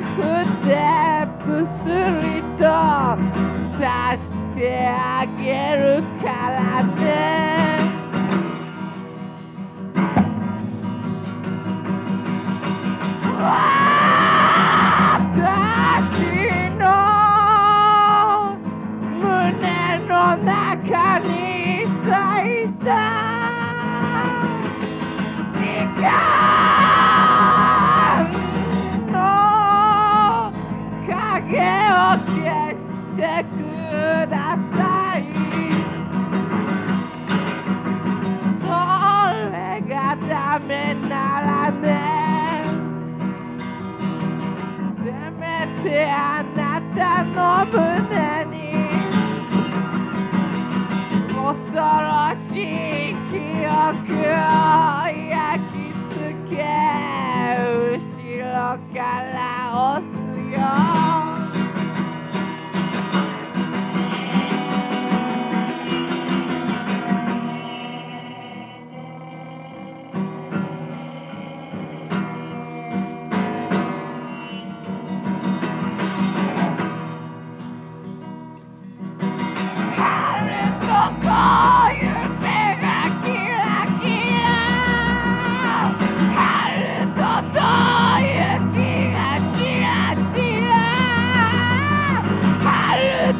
ふてテすりとさしてあげるからね。私の胸の中あなたの胸に恐ろしい記憶を。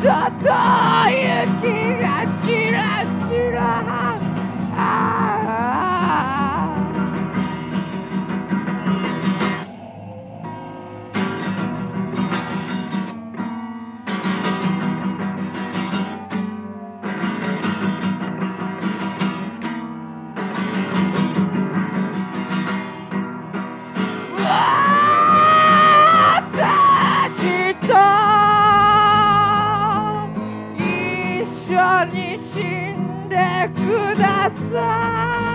Kakaien to that side.